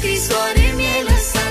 Cristo, ore mi la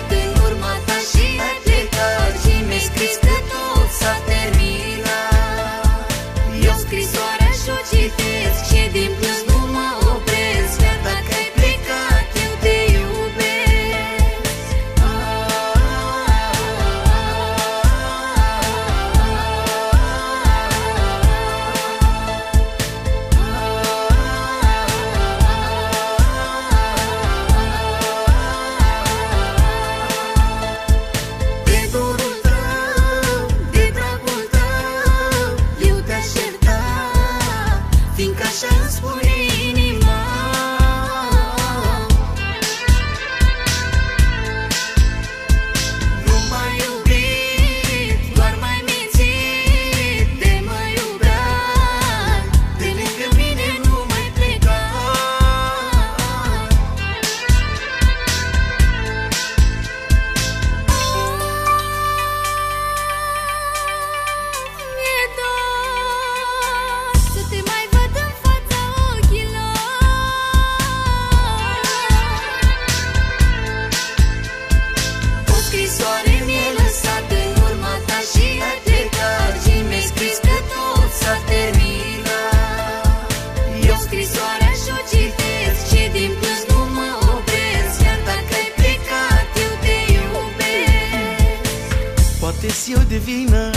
poate și eu de vină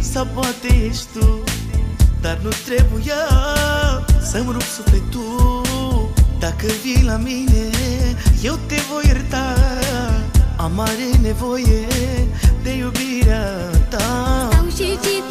Sau poate ești tu Dar nu trebuia Să-mi rup sufletul. Dacă vii la mine Eu te voi ierta. Am mare nevoie De iubirea ta. Stau și citesc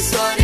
sorry.